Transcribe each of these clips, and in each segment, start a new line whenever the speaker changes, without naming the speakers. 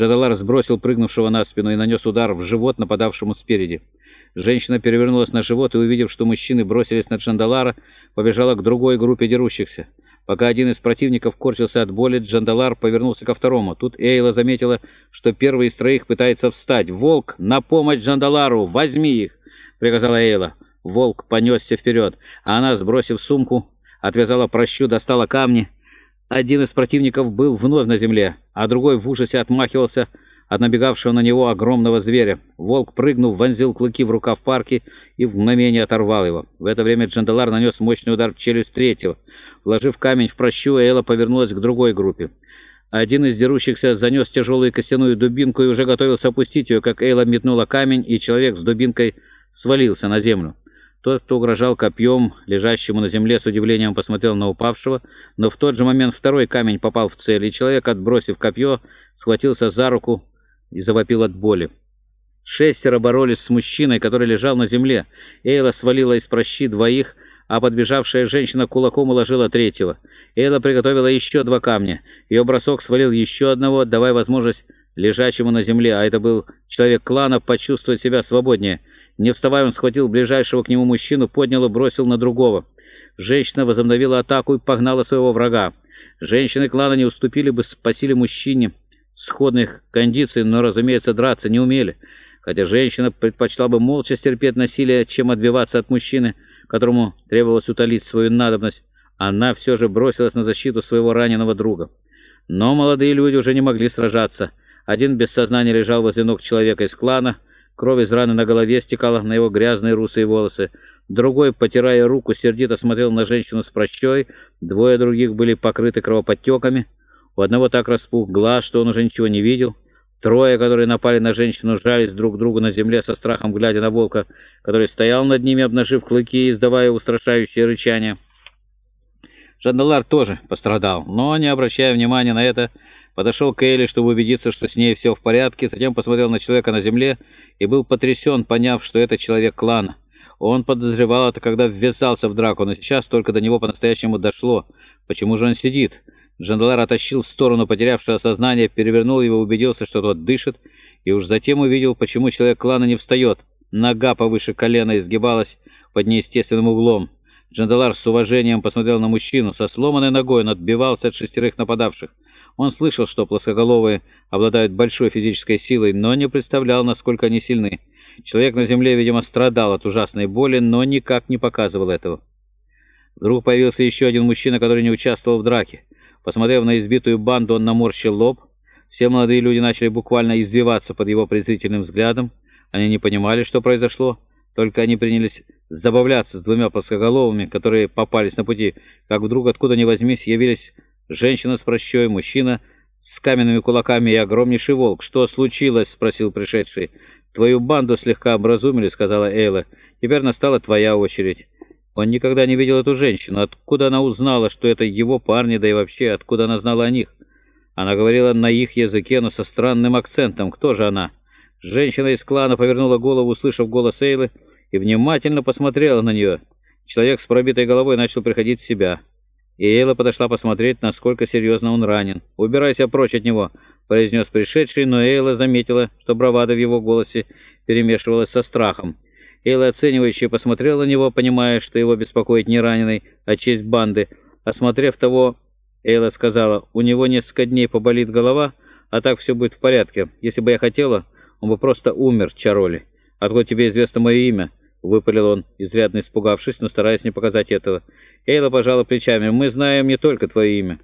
Джадалар сбросил прыгнувшего на спину и нанес удар в живот нападавшему спереди. Женщина перевернулась на живот и, увидев, что мужчины бросились на Джандалара, побежала к другой группе дерущихся. Пока один из противников корчился от боли, Джандалар повернулся ко второму. Тут Эйла заметила, что первый из троих пытается встать. «Волк, на помощь Джандалару! Возьми их!» — приказала Эйла. Волк понесся вперед, а она, сбросив сумку, отвязала прощу, достала камни. Один из противников был вновь на земле, а другой в ужасе отмахивался от набегавшего на него огромного зверя. Волк, прыгнув, вонзил клыки в рукав парки и в мгновение оторвал его. В это время Джандалар нанес мощный удар в челюсть третьего. Вложив камень в прощу, Эйла повернулась к другой группе. Один из дерущихся занес тяжелую костяную дубинку и уже готовился опустить ее, как Эйла метнула камень, и человек с дубинкой свалился на землю. Тот, кто угрожал копьем, лежащему на земле, с удивлением посмотрел на упавшего, но в тот же момент второй камень попал в цель, и человек, отбросив копье, схватился за руку и завопил от боли. Шестеро боролись с мужчиной, который лежал на земле. Эйла свалила из прощи двоих, а подбежавшая женщина кулаком уложила третьего. Эйла приготовила еще два камня. Ее бросок свалил еще одного, давая возможность лежачему на земле, а это был человек клана, почувствовать себя свободнее. Не вставая, он схватил ближайшего к нему мужчину, поднял и бросил на другого. Женщина возобновила атаку и погнала своего врага. Женщины клана не уступили бы, спасили мужчине сходных кондиций, но, разумеется, драться не умели. Хотя женщина предпочла бы молча стерпеть насилие, чем отбиваться от мужчины, которому требовалось утолить свою надобность, она все же бросилась на защиту своего раненого друга. Но молодые люди уже не могли сражаться. Один без сознания лежал возле ног человека из клана, Кровь из раны на голове стекала на его грязные русые волосы. Другой, потирая руку, сердито смотрел на женщину с прощой. Двое других были покрыты кровоподтеками. У одного так распух глаз, что он уже ничего не видел. Трое, которые напали на женщину, жались друг к другу на земле со страхом, глядя на волка, который стоял над ними, обнажив клыки и издавая устрашающее рычание. Жандалар тоже пострадал, но, не обращая внимания на это, подошел к Элли, чтобы убедиться, что с ней все в порядке, затем посмотрел на человека на земле и был потрясен, поняв, что это человек клана. Он подозревал это, когда ввязался в драку, но сейчас только до него по-настоящему дошло. Почему же он сидит? Джандалар оттащил в сторону потерявшего сознание, перевернул его, убедился, что тот дышит, и уж затем увидел, почему человек клана не встает. Нога повыше колена изгибалась под неестественным углом. Джандалар с уважением посмотрел на мужчину. Со сломанной ногой он отбивался от шестерых нападавших. Он слышал, что плоскоголовые обладают большой физической силой, но не представлял, насколько они сильны. Человек на земле, видимо, страдал от ужасной боли, но никак не показывал этого. Вдруг появился еще один мужчина, который не участвовал в драке. Посмотрев на избитую банду, он наморщил лоб. Все молодые люди начали буквально извиваться под его презрительным взглядом. Они не понимали, что произошло, только они принялись забавляться с двумя плоскоголовыми, которые попались на пути, как вдруг откуда ни возьмись явились Женщина с прощой, мужчина с каменными кулаками и огромнейший волк. «Что случилось?» — спросил пришедший. «Твою банду слегка образумили», — сказала Эйла. «Теперь настала твоя очередь». Он никогда не видел эту женщину. Откуда она узнала, что это его парни, да и вообще, откуда она знала о них? Она говорила на их языке, но со странным акцентом. Кто же она? Женщина из клана повернула голову, услышав голос Эйлы, и внимательно посмотрела на нее. Человек с пробитой головой начал приходить в себя и Эйла подошла посмотреть, насколько серьезно он ранен. «Убирайся прочь от него», — произнес пришедший, но Эйла заметила, что бравада в его голосе перемешивалась со страхом. Эйла оценивающе посмотрела на него, понимая, что его беспокоит не раненый, а честь банды. Осмотрев того, Эйла сказала, «У него несколько дней поболит голова, а так все будет в порядке. Если бы я хотела, он бы просто умер, Чароли. Откуда тебе известно мое имя?» — выпалил он, изрядно испугавшись, но стараясь не показать этого. Эйла пожала плечами. «Мы знаем не только твое имя».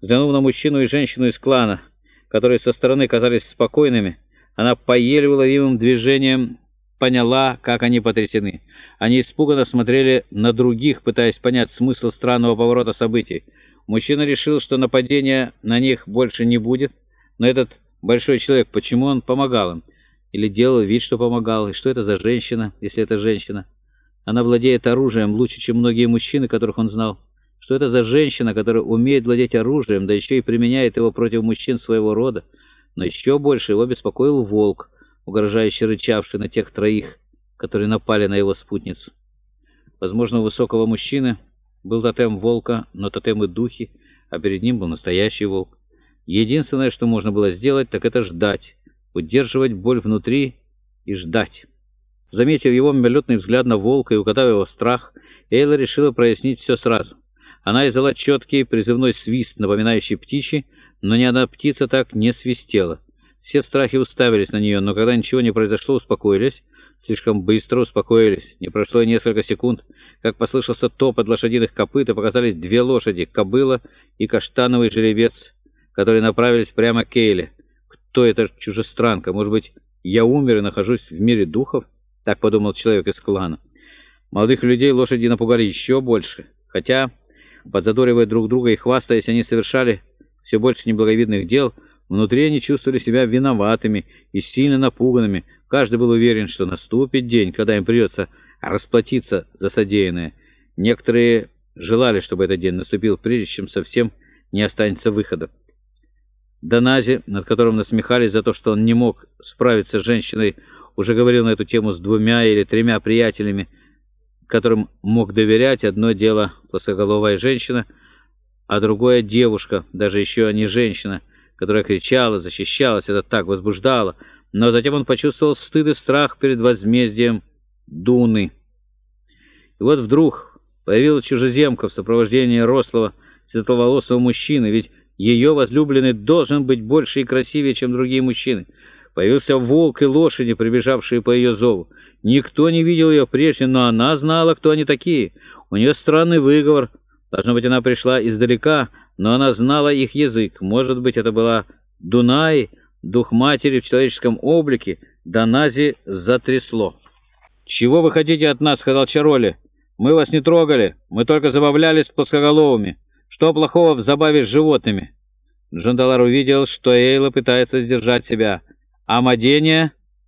Взглянув на мужчину и женщину из клана, которые со стороны казались спокойными, она по еле уловимым движением поняла, как они потрясены. Они испуганно смотрели на других, пытаясь понять смысл странного поворота событий. Мужчина решил, что нападения на них больше не будет, но этот большой человек, почему он помогал им? Или делал вид, что помогал. И что это за женщина, если это женщина? Она владеет оружием лучше, чем многие мужчины, которых он знал. Что это за женщина, которая умеет владеть оружием, да еще и применяет его против мужчин своего рода? Но еще больше его беспокоил волк, угрожающе рычавший на тех троих, которые напали на его спутницу. Возможно, у высокого мужчины был тотем волка, но тотемы духи, а перед ним был настоящий волк. Единственное, что можно было сделать, так это ждать, удерживать боль внутри и ждать. Заметив его мимолетный взгляд на волка и угадав его страх, Эйла решила прояснить все сразу. Она издала четкий призывной свист, напоминающий птичий, но ни одна птица так не свистела. Все в страхе уставились на нее, но когда ничего не произошло, успокоились. Слишком быстро успокоились. Не прошло и несколько секунд, как послышался топот лошадиных копыт, и показались две лошади — кобыла и каштановый жеребец, которые направились прямо к Кейле. Кто эта чужестранка? Может быть, я умер и нахожусь в мире духов? Так подумал человек из клана. Молодых людей лошади напугали еще больше, хотя, подзадоривая друг друга и хвастаясь, они совершали все больше неблаговидных дел, внутри они чувствовали себя виноватыми и сильно напуганными. Каждый был уверен, что наступит день, когда им придется расплатиться за содеянное. Некоторые желали, чтобы этот день наступил, прежде чем совсем не останется выхода. Донази, над которым насмехались за то, что он не мог справиться с женщиной, уже говорил на эту тему с двумя или тремя приятелями, которым мог доверять. Одно дело плоскоголовая женщина — а другое — девушка, даже еще не женщина, которая кричала, защищалась, это так возбуждало. Но затем он почувствовал стыд и страх перед возмездием Дуны. И вот вдруг появилась чужеземка в сопровождении рослого, светловолосого мужчины, ведь ее возлюбленный должен быть больше и красивее, чем другие мужчины. Появился волк и лошади, прибежавшие по ее зову. Никто не видел ее прежде, но она знала, кто они такие. У нее странный выговор — Должно быть, она пришла издалека, но она знала их язык. Может быть, это была Дунай, дух матери в человеческом облике. Донази затрясло. «Чего вы хотите от нас?» — сказал Чароли. «Мы вас не трогали, мы только забавлялись плоскоголовыми. Что плохого в забаве с животными?» Джандалар увидел, что Эйла пытается сдержать себя. «А Мадения?»